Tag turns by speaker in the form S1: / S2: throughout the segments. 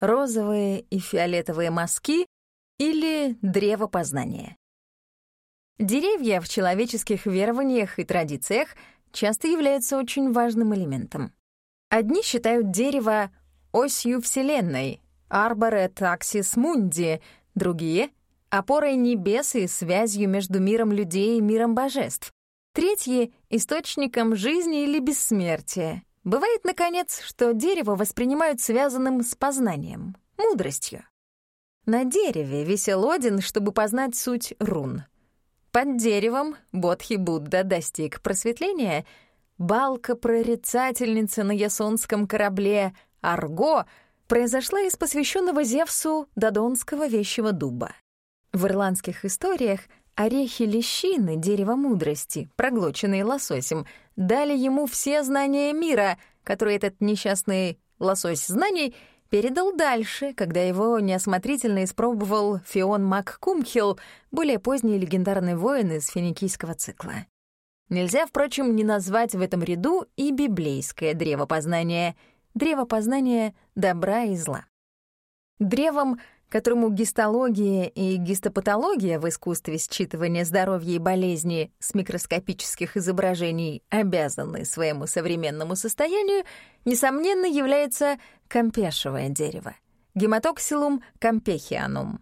S1: розовые и фиолетовые мазки или древо познания. Деревья в человеческих верованиях и традициях часто являются очень важным элементом. Одни считают дерево осью Вселенной, арборе таксис мунди, другие — опорой небес и связью между миром людей и миром божеств, третьи — источником жизни или бессмертия. Бывает, наконец, что дерево воспринимают связанным с познанием, мудростью. На дереве висел Один, чтобы познать суть рун. Под деревом Бодхи Будда достиг просветления — Балка-прорицательница на ясонском корабле «Арго» произошла из посвященного Зевсу Додонского вещего дуба. В ирландских историях орехи лещины, дерева мудрости, проглоченные лососем, дали ему все знания мира, которые этот несчастный лосось знаний передал дальше, когда его неосмотрительно испробовал Фион МакКумхилл, более поздний легендарный воин из финикийского цикла. Нельзя, впрочем, не назвать в этом ряду и библейское древо познания, древо познания добра и зла. Древом, которому гистология и гистопатология в искусстве считывания здоровья и болезни с микроскопических изображений обязаны своему современному состоянию, несомненно, является кампешевое дерево — гематоксилум кампехианум.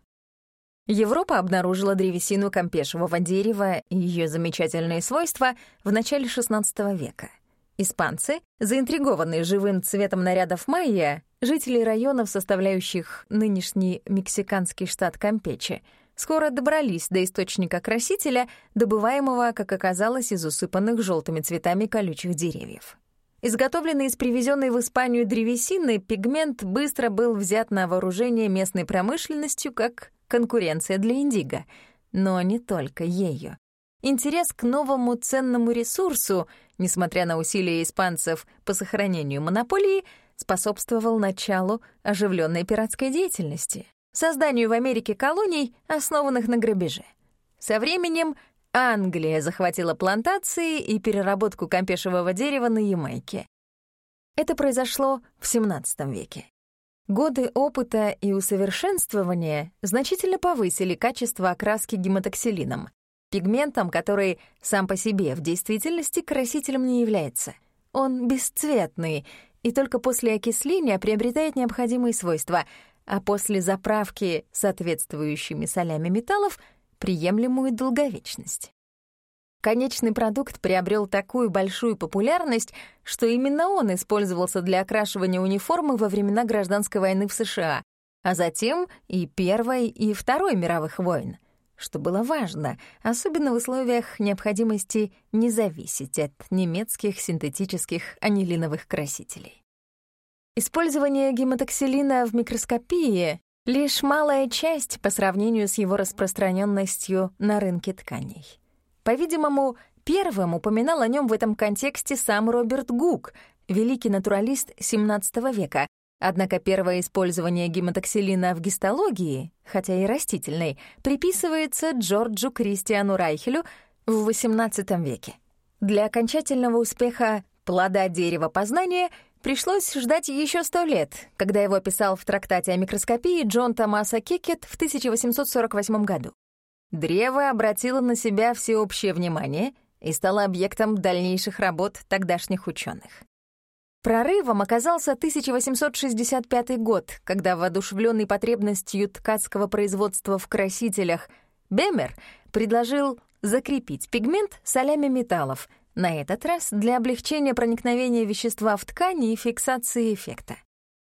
S1: Европа обнаружила древесину кампешевого дерева и ее замечательные свойства в начале XVI века. Испанцы, заинтригованные живым цветом нарядов майя, жители районов, составляющих нынешний мексиканский штат Кампече, скоро добрались до источника красителя, добываемого, как оказалось, из усыпанных желтыми цветами колючих деревьев. Изготовленный из привезенной в Испанию древесины, пигмент быстро был взят на вооружение местной промышленностью как конкуренция для индиго, но не только ею. Интерес к новому ценному ресурсу, несмотря на усилия испанцев по сохранению монополии, способствовал началу оживленной пиратской деятельности, созданию в Америке колоний, основанных на грабеже. Со временем Англия захватила плантации и переработку кампешевого дерева на Ямайке. Это произошло в XVII веке. Годы опыта и усовершенствования значительно повысили качество окраски гематоксилином, пигментом, который сам по себе в действительности красителем не является. Он бесцветный и только после окисления приобретает необходимые свойства, а после заправки соответствующими солями металлов — приемлемую долговечность. Конечный продукт приобрел такую большую популярность, что именно он использовался для окрашивания униформы во времена гражданской войны в США, а затем и Первой, и Второй мировых войн, что было важно, особенно в условиях необходимости не зависеть от немецких синтетических анилиновых красителей. Использование гематоксилина в микроскопии — лишь малая часть по сравнению с его распространенностью на рынке тканей. По-видимому, первым упоминал о нем в этом контексте сам Роберт Гук, великий натуралист XVII века. Однако первое использование гематоксилина в гистологии, хотя и растительной, приписывается Джорджу Кристиану Райхелю в XVIII веке. Для окончательного успеха плода дерева познания пришлось ждать еще сто лет, когда его описал в трактате о микроскопии Джон Томаса Кикет в 1848 году. Древо обратило на себя всеобщее внимание и стало объектом дальнейших работ тогдашних ученых. Прорывом оказался 1865 год, когда, воодушевленный потребностью ткацкого производства в красителях, Бемер предложил закрепить пигмент солями металлов, на этот раз для облегчения проникновения вещества в ткани и фиксации эффекта.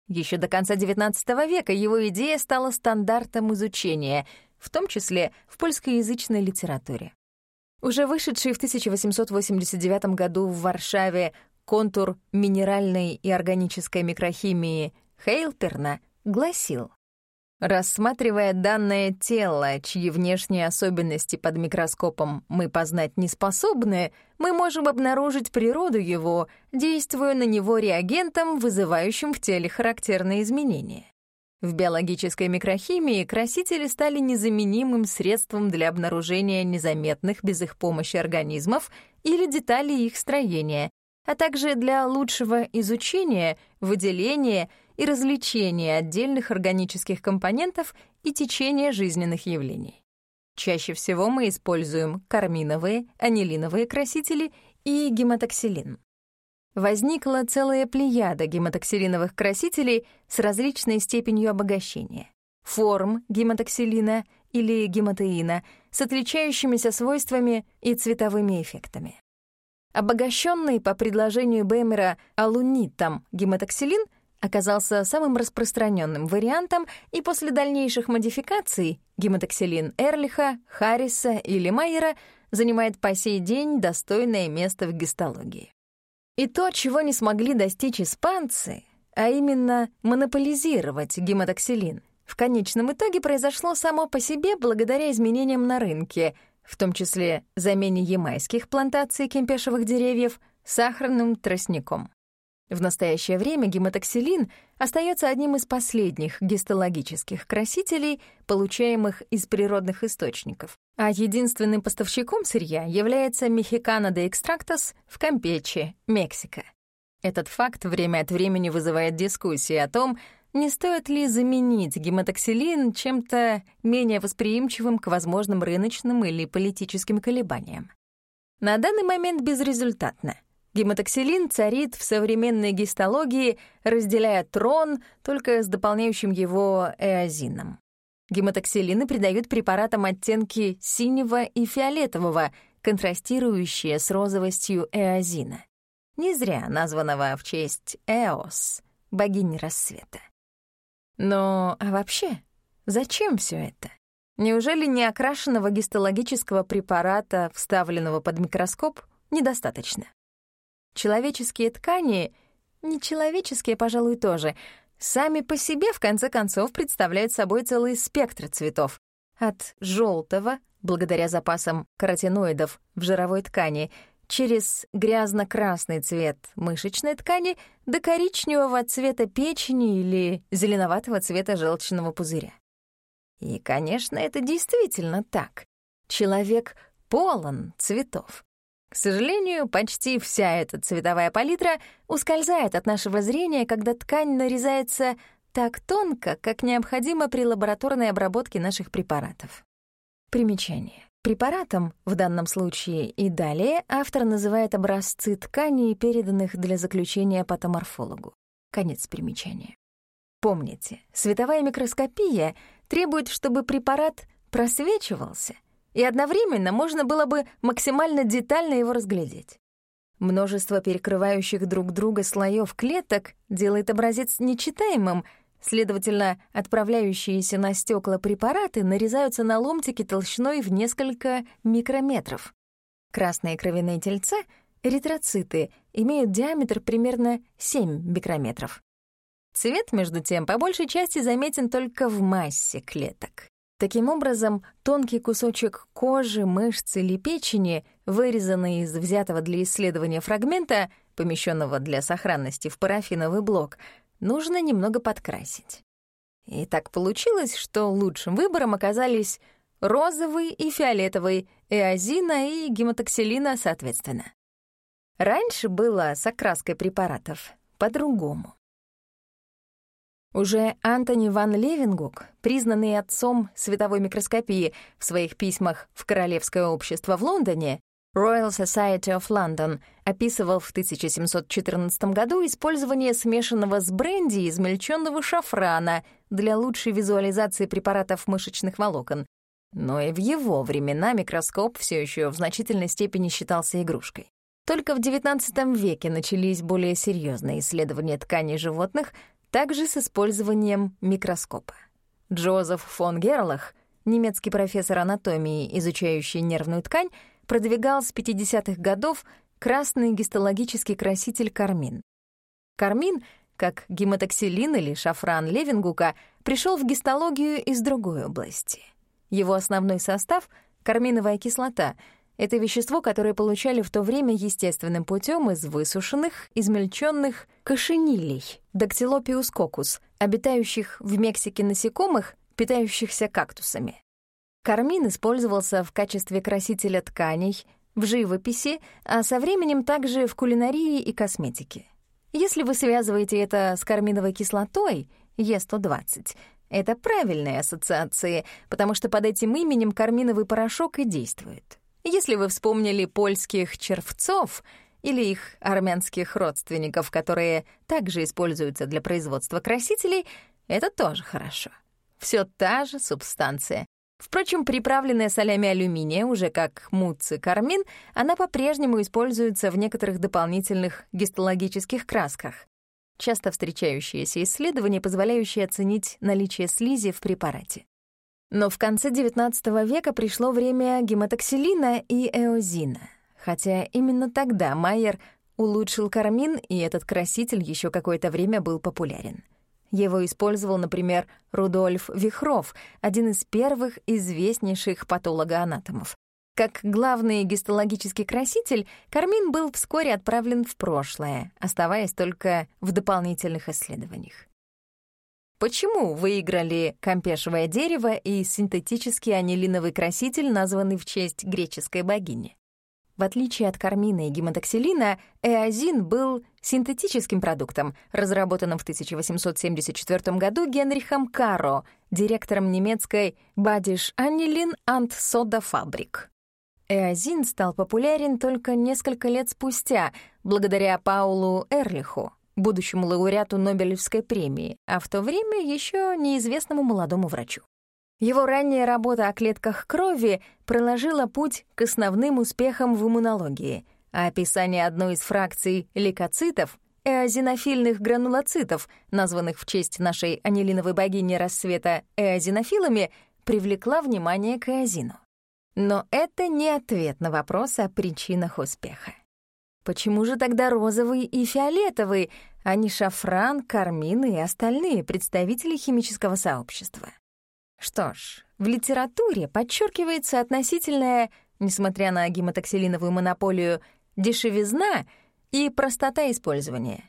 S1: Еще до конца XIX века его идея стала стандартом изучения — в том числе в польскоязычной литературе. Уже вышедший в 1889 году в Варшаве контур минеральной и органической микрохимии Хейлтерна гласил Рассматривая данное тело, чьи внешние особенности под микроскопом мы познать не способны, мы можем обнаружить природу его, действуя на него реагентом, вызывающим в теле характерные изменения. В биологической микрохимии красители стали незаменимым средством для обнаружения незаметных без их помощи организмов или деталей их строения, а также для лучшего изучения, выделения и различение отдельных органических компонентов и течение жизненных явлений. Чаще всего мы используем карминовые, анилиновые красители и гематоксилин. Возникла целая плеяда гематоксилиновых красителей с различной степенью обогащения. Форм гематоксилина или гематеина с отличающимися свойствами и цветовыми эффектами. Обогащенный по предложению Беймера алунитом гематоксилин оказался самым распространенным вариантом, и после дальнейших модификаций гематоксилин Эрлиха, Харриса или Майера занимает по сей день достойное место в гистологии. И то, чего не смогли достичь испанцы, а именно монополизировать гематоксилин, в конечном итоге произошло само по себе благодаря изменениям на рынке — в том числе замене ямайских плантаций кемпешевых деревьев сахарным тростником. В настоящее время гематоксилин остается одним из последних гистологических красителей, получаемых из природных источников, а единственным поставщиком сырья является Мехикано де Экстрактос в Кампече, Мексика. Этот факт время от времени вызывает дискуссии о том, не стоит ли заменить гематоксилин чем-то менее восприимчивым к возможным рыночным или политическим колебаниям? На данный момент безрезультатно. Гематоксилин царит в современной гистологии, разделяя трон только с дополняющим его эозином. Гематоксилины придают препаратам оттенки синего и фиолетового, контрастирующие с розовостью эозина. Не зря названного в честь Эос, богини рассвета. Но а вообще, зачем все это? Неужели неокрашенного гистологического препарата, вставленного под микроскоп, недостаточно? Человеческие ткани, нечеловеческие, пожалуй, тоже, сами по себе, в конце концов, представляют собой целый спектр цветов. От желтого, благодаря запасам каротиноидов в жировой ткани, через грязно-красный цвет мышечной ткани до коричневого цвета печени или зеленоватого цвета желчного пузыря. И, конечно, это действительно так. Человек полон цветов. К сожалению, почти вся эта цветовая палитра ускользает от нашего зрения, когда ткань нарезается так тонко, как необходимо при лабораторной обработке наших препаратов. Примечание. Препаратом в данном случае и далее автор называет образцы тканей, переданных для заключения патоморфологу. Конец примечания. Помните, световая микроскопия требует, чтобы препарат просвечивался, и одновременно можно было бы максимально детально его разглядеть. Множество перекрывающих друг друга слоев клеток делает образец нечитаемым — Следовательно, отправляющиеся на стекла препараты нарезаются на ломтики толщиной в несколько микрометров. Красные кровяные тельца, эритроциты, имеют диаметр примерно 7 микрометров. Цвет, между тем, по большей части заметен только в массе клеток. Таким образом, тонкий кусочек кожи, мышцы или печени, вырезанный из взятого для исследования фрагмента, помещенного для сохранности в парафиновый блок, нужно немного подкрасить. И так получилось, что лучшим выбором оказались розовый и фиолетовый, эозина и гематоксилина соответственно. Раньше было с окраской препаратов по-другому. Уже Антони ван Левенгук, признанный отцом световой микроскопии в своих письмах в Королевское общество в Лондоне, Royal Society of London описывал в 1714 году использование смешанного с бренди измельченного шафрана для лучшей визуализации препаратов мышечных волокон. Но и в его времена микроскоп все еще в значительной степени считался игрушкой. Только в XIX веке начались более серьезные исследования тканей животных, также с использованием микроскопа. Джозеф фон Герлах, немецкий профессор анатомии, изучающий нервную ткань, продвигал с 50-х годов красный гистологический краситель кармин. Кармин, как гематоксилин или шафран Левингука, пришел в гистологию из другой области. Его основной состав — карминовая кислота — это вещество, которое получали в то время естественным путем из высушенных, измельченных кошенилей, дактилопиус кокус, обитающих в Мексике насекомых, питающихся кактусами. Кармин использовался в качестве красителя тканей, в живописи, а со временем также в кулинарии и косметике. Если вы связываете это с карминовой кислотой, Е120, это правильные ассоциации, потому что под этим именем карминовый порошок и действует. Если вы вспомнили польских червцов или их армянских родственников, которые также используются для производства красителей, это тоже хорошо. Все та же субстанция. Впрочем, приправленная солями алюминия, уже как муцикармин, она по-прежнему используется в некоторых дополнительных гистологических красках. Часто встречающиеся исследования, позволяющие оценить наличие слизи в препарате. Но в конце XIX века пришло время гематоксилина и эозина, хотя именно тогда Майер улучшил кармин, и этот краситель еще какое-то время был популярен. Его использовал, например, Рудольф Вихров, один из первых известнейших патологоанатомов. Как главный гистологический краситель, кармин был вскоре отправлен в прошлое, оставаясь только в дополнительных исследованиях. Почему выиграли кампешевое дерево и синтетический анилиновый краситель, названный в честь греческой богини? В отличие от кармина и гематоксилина, эозин был синтетическим продуктом, разработанным в 1874 году Генрихом Каро, директором немецкой Badisch Anilin and Soda Fabrik. Эозин стал популярен только несколько лет спустя, благодаря Паулу Эрлиху, будущему лауреату Нобелевской премии, а в то время еще неизвестному молодому врачу. Его ранняя работа о клетках крови проложила путь к основным успехам в иммунологии, а описание одной из фракций лейкоцитов, эозинофильных гранулоцитов, названных в честь нашей анилиновой богини рассвета эозинофилами, привлекла внимание к эозину. Но это не ответ на вопрос о причинах успеха. Почему же тогда розовый и фиолетовый, а не шафран, кармин и остальные представители химического сообщества? Что ж, в литературе подчеркивается относительная, несмотря на гематоксилиновую монополию, дешевизна и простота использования.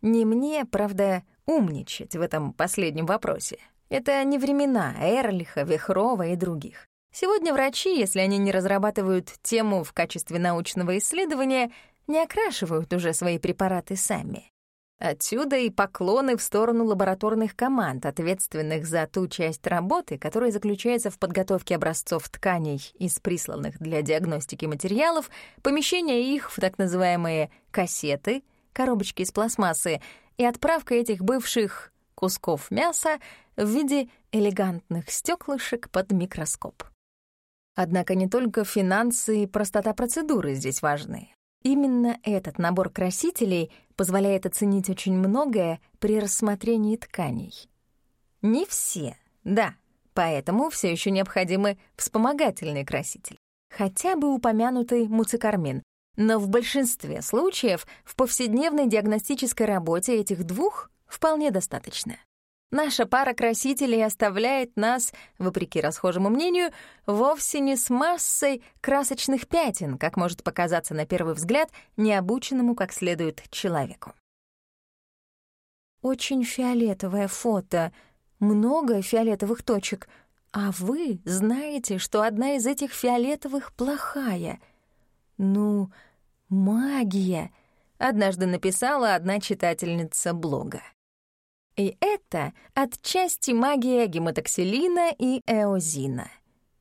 S1: Не мне, правда, умничать в этом последнем вопросе. Это не времена Эрлиха, Вихрова и других. Сегодня врачи, если они не разрабатывают тему в качестве научного исследования, не окрашивают уже свои препараты сами. Отсюда и поклоны в сторону лабораторных команд, ответственных за ту часть работы, которая заключается в подготовке образцов тканей из присланных для диагностики материалов, помещение их в так называемые кассеты, коробочки из пластмассы, и отправка этих бывших кусков мяса в виде элегантных стеклышек под микроскоп. Однако не только финансы и простота процедуры здесь важны. Именно этот набор красителей позволяет оценить очень многое при рассмотрении тканей. Не все, да, поэтому все еще необходимы вспомогательные красители, хотя бы упомянутый муцикармин, но в большинстве случаев в повседневной диагностической работе этих двух вполне достаточно. Наша пара красителей оставляет нас, вопреки расхожему мнению, вовсе не с массой красочных пятен, как может показаться на первый взгляд необученному как следует человеку. Очень фиолетовое фото, много фиолетовых точек, а вы знаете, что одна из этих фиолетовых плохая. Ну, магия, однажды написала одна читательница блога. И это отчасти магия гематоксилина и эозина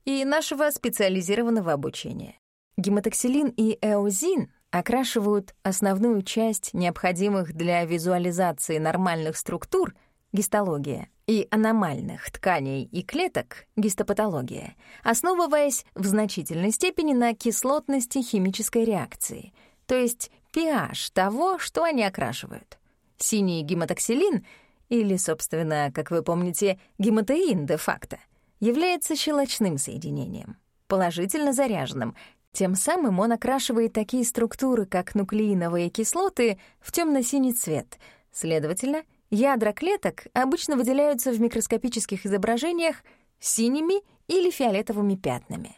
S1: и нашего специализированного обучения. Гематоксилин и эозин окрашивают основную часть необходимых для визуализации нормальных структур гистология и аномальных тканей и клеток гистопатология, основываясь в значительной степени на кислотности химической реакции, то есть pH того, что они окрашивают. Синий гематоксилин — или, собственно, как вы помните, гематеин де-факто, является щелочным соединением, положительно заряженным, тем самым он окрашивает такие структуры, как нуклеиновые кислоты, в темно-синий цвет. Следовательно, ядра клеток обычно выделяются в микроскопических изображениях синими или фиолетовыми пятнами.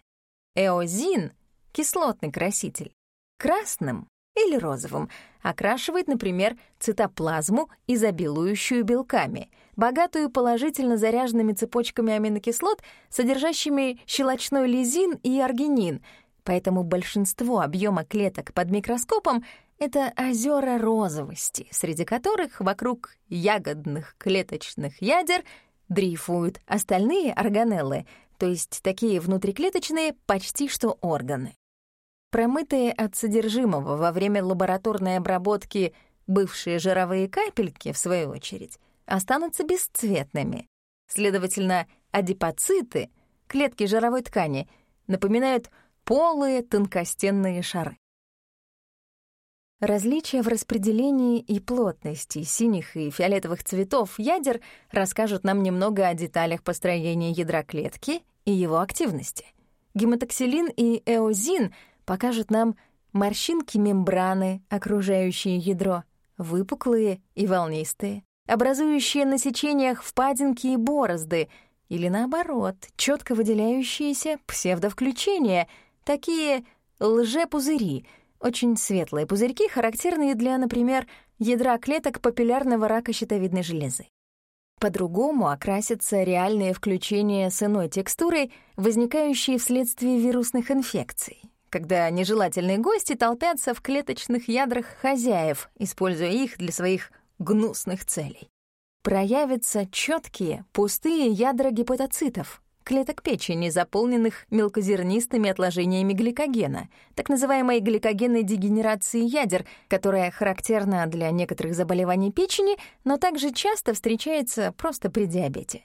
S1: Эозин — кислотный краситель. Красным или розовым, окрашивает, например, цитоплазму, изобилующую белками, богатую положительно заряженными цепочками аминокислот, содержащими щелочной лизин и аргинин, поэтому большинство объема клеток под микроскопом — это озера розовости, среди которых вокруг ягодных клеточных ядер дрейфуют остальные органеллы, то есть такие внутриклеточные почти что органы. Промытые от содержимого во время лабораторной обработки бывшие жировые капельки, в свою очередь, останутся бесцветными. Следовательно, адипоциты, клетки жировой ткани, напоминают полые тонкостенные шары. Различия в распределении и плотности синих и фиолетовых цветов ядер расскажут нам немного о деталях построения ядра клетки и его активности. Гематоксилин и эозин покажут нам морщинки мембраны, окружающие ядро, выпуклые и волнистые, образующие на сечениях впадинки и борозды, или наоборот, четко выделяющиеся псевдовключения, такие лжепузыри — очень светлые пузырьки, характерные для, например, ядра клеток папиллярного рака щитовидной железы. По-другому окрасятся реальные включения с иной текстурой, возникающие вследствие вирусных инфекций, когда нежелательные гости толпятся в клеточных ядрах хозяев, используя их для своих гнусных целей. Проявятся четкие, пустые ядра гепатоцитов, клеток печени, заполненных мелкозернистыми отложениями гликогена, так называемой гликогенной дегенерации ядер, которая характерна для некоторых заболеваний печени, но также часто встречается просто при диабете.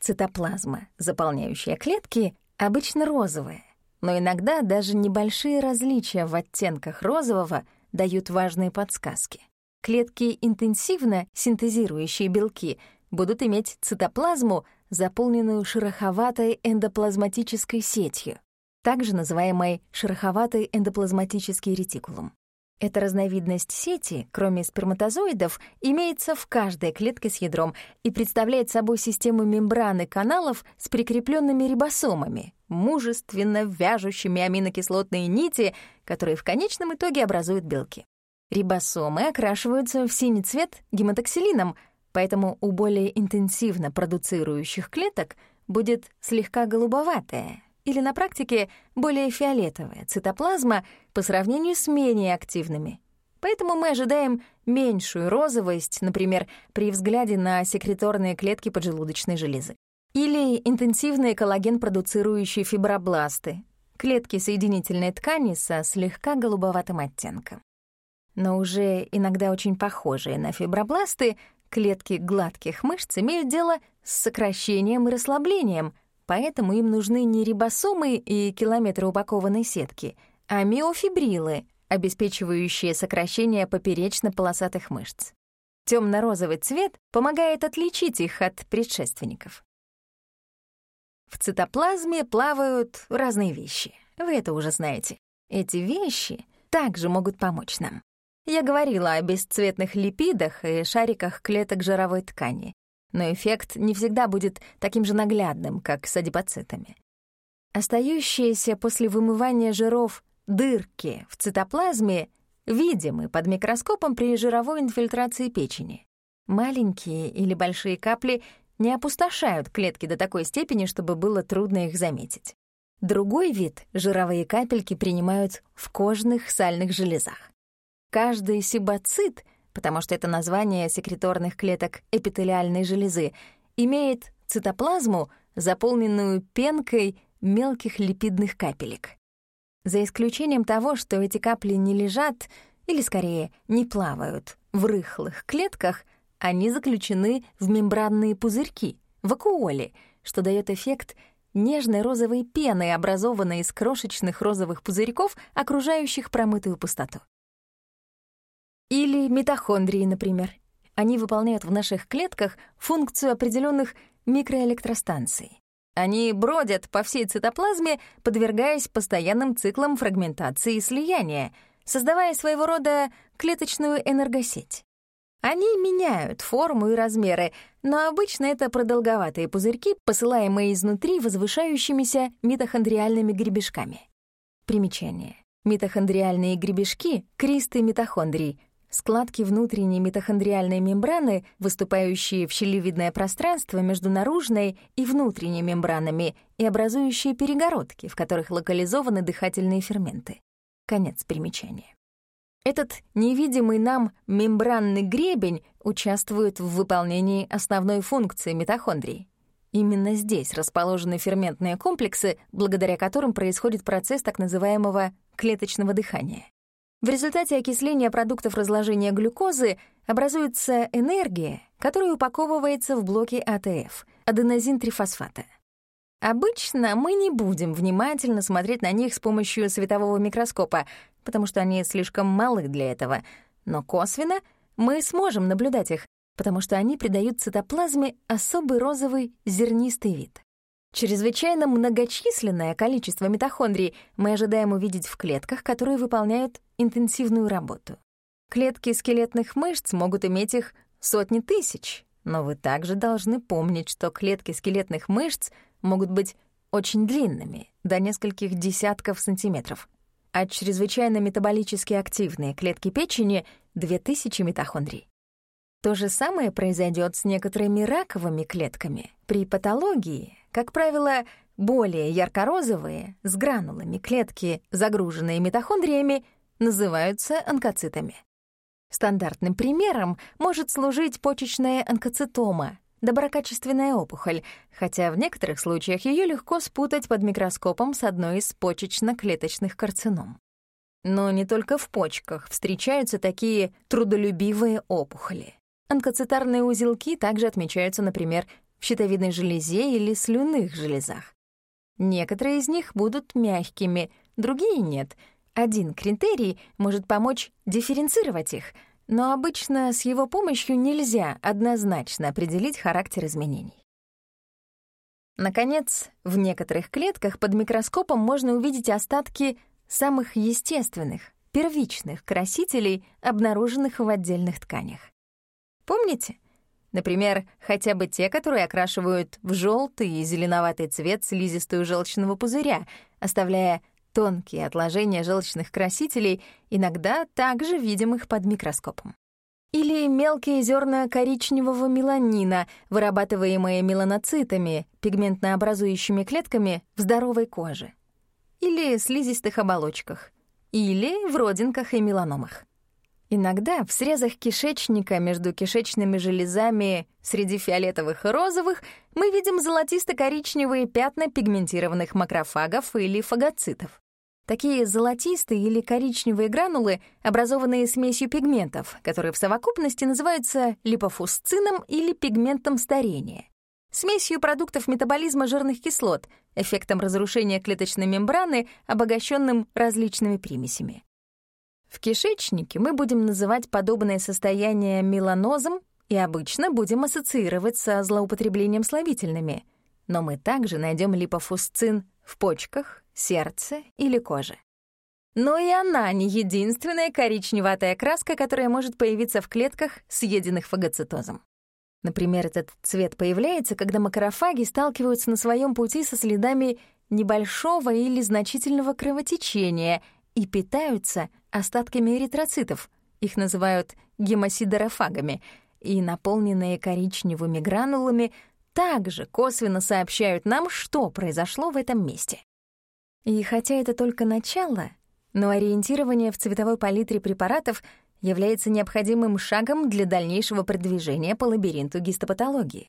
S1: Цитоплазма, заполняющая клетки, обычно розовая, но иногда даже небольшие различия в оттенках розового дают важные подсказки. Клетки, интенсивно синтезирующие белки, будут иметь цитоплазму — заполненную шероховатой эндоплазматической сетью, также называемой шероховатый эндоплазматический ретикулум. Эта разновидность сети, кроме сперматозоидов, имеется в каждой клетке с ядром и представляет собой систему мембраны каналов с прикрепленными рибосомами, мужественно вяжущими аминокислотные нити, которые в конечном итоге образуют белки. Рибосомы окрашиваются в синий цвет гематоксилином, поэтому у более интенсивно продуцирующих клеток будет слегка голубоватая или на практике более фиолетовая цитоплазма по сравнению с менее активными. Поэтому мы ожидаем меньшую розовость, например, при взгляде на секреторные клетки поджелудочной железы. Или интенсивные коллаген-продуцирующие фибробласты, клетки соединительной ткани со слегка голубоватым оттенком. Но уже иногда очень похожие на фибробласты Клетки гладких мышц имеют дело с сокращением и расслаблением, поэтому им нужны не рибосомы и километры упакованной сетки, а миофибрилы, обеспечивающие сокращение поперечно-полосатых мышц. Темно-розовый цвет помогает отличить их от предшественников. В цитоплазме плавают разные вещи. Вы это уже знаете. Эти вещи также могут помочь нам. Я говорила о бесцветных липидах и шариках клеток жировой ткани, но эффект не всегда будет таким же наглядным, как с адипоцитами. Остающиеся после вымывания жиров дырки в цитоплазме видимы под микроскопом при жировой инфильтрации печени. Маленькие или большие капли не опустошают клетки до такой степени, чтобы было трудно их заметить. Другой вид жировые капельки принимают в кожных сальных железах. Каждый сибоцит, потому что это название секреторных клеток эпителиальной железы, имеет цитоплазму, заполненную пенкой мелких липидных капелек. За исключением того, что эти капли не лежат, или скорее не плавают, в рыхлых клетках, они заключены в мембранные пузырьки, вакуоли, что дает эффект нежной розовой пены, образованной из крошечных розовых пузырьков, окружающих промытую пустоту. Или митохондрии, например. Они выполняют в наших клетках функцию определенных микроэлектростанций. Они бродят по всей цитоплазме, подвергаясь постоянным циклам фрагментации и слияния, создавая своего рода клеточную энергосеть. Они меняют форму и размеры, но обычно это продолговатые пузырьки, посылаемые изнутри возвышающимися митохондриальными гребешками. Примечание. Митохондриальные гребешки — кристы митохондрий, Складки внутренней митохондриальной мембраны, выступающие в щелевидное пространство между наружной и внутренней мембранами и образующие перегородки, в которых локализованы дыхательные ферменты. Конец примечания. Этот невидимый нам мембранный гребень участвует в выполнении основной функции митохондрий. Именно здесь расположены ферментные комплексы, благодаря которым происходит процесс так называемого клеточного дыхания. В результате окисления продуктов разложения глюкозы образуется энергия, которая упаковывается в блоки АТФ — аденозин-трифосфата. Обычно мы не будем внимательно смотреть на них с помощью светового микроскопа, потому что они слишком малы для этого, но косвенно мы сможем наблюдать их, потому что они придают цитоплазме особый розовый зернистый вид. Чрезвычайно многочисленное количество митохондрий мы ожидаем увидеть в клетках, которые выполняют интенсивную работу. Клетки скелетных мышц могут иметь их сотни тысяч, но вы также должны помнить, что клетки скелетных мышц могут быть очень длинными, до нескольких десятков сантиметров, а чрезвычайно метаболически активные клетки печени — 2000 митохондрий. То же самое произойдет с некоторыми раковыми клетками. При патологии, как правило, более ярко-розовые, с гранулами клетки, загруженные митохондриями, называются онкоцитами. Стандартным примером может служить почечная онкоцитома, доброкачественная опухоль, хотя в некоторых случаях ее легко спутать под микроскопом с одной из почечно-клеточных карцином. Но не только в почках встречаются такие трудолюбивые опухоли. Онкоцитарные узелки также отмечаются, например, в щитовидной железе или слюнных железах. Некоторые из них будут мягкими, другие — нет. Один критерий может помочь дифференцировать их, но обычно с его помощью нельзя однозначно определить характер изменений. Наконец, в некоторых клетках под микроскопом можно увидеть остатки самых естественных, первичных красителей, обнаруженных в отдельных тканях. Помните? Например, хотя бы те, которые окрашивают в желтый и зеленоватый цвет слизистую желчного пузыря, оставляя тонкие отложения желчных красителей, иногда также видимых под микроскопом. Или мелкие зерна коричневого меланина, вырабатываемые меланоцитами, пигментнообразующими клетками в здоровой коже. Или слизистых оболочках. Или в родинках и меланомах. Иногда в срезах кишечника между кишечными железами среди фиолетовых и розовых мы видим золотисто-коричневые пятна пигментированных макрофагов или фагоцитов. Такие золотистые или коричневые гранулы, образованные смесью пигментов, которые в совокупности называются липофусцином или пигментом старения. Смесью продуктов метаболизма жирных кислот, эффектом разрушения клеточной мембраны, обогащенным различными примесями. В кишечнике мы будем называть подобное состояние меланозом и обычно будем ассоциировать со злоупотреблением слабительными, но мы также найдем липофусцин в почках, сердце или коже. Но и она не единственная коричневатая краска, которая может появиться в клетках, съеденных фагоцитозом. Например, этот цвет появляется, когда макрофаги сталкиваются на своем пути со следами небольшого или значительного кровотечения и питаются остатками эритроцитов, их называют гемосидерофагами, и наполненные коричневыми гранулами также косвенно сообщают нам, что произошло в этом месте. И хотя это только начало, но ориентирование в цветовой палитре препаратов является необходимым шагом для дальнейшего продвижения по лабиринту гистопатологии.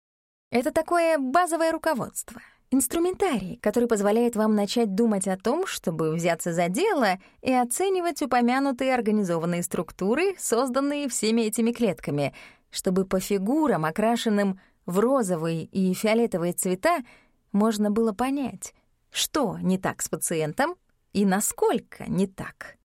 S1: Это такое базовое руководство — Инструментарий, который позволяет вам начать думать о том, чтобы взяться за дело и оценивать упомянутые организованные структуры, созданные всеми этими клетками, чтобы по фигурам, окрашенным в розовые и фиолетовые цвета, можно было понять, что не так с пациентом и насколько не так.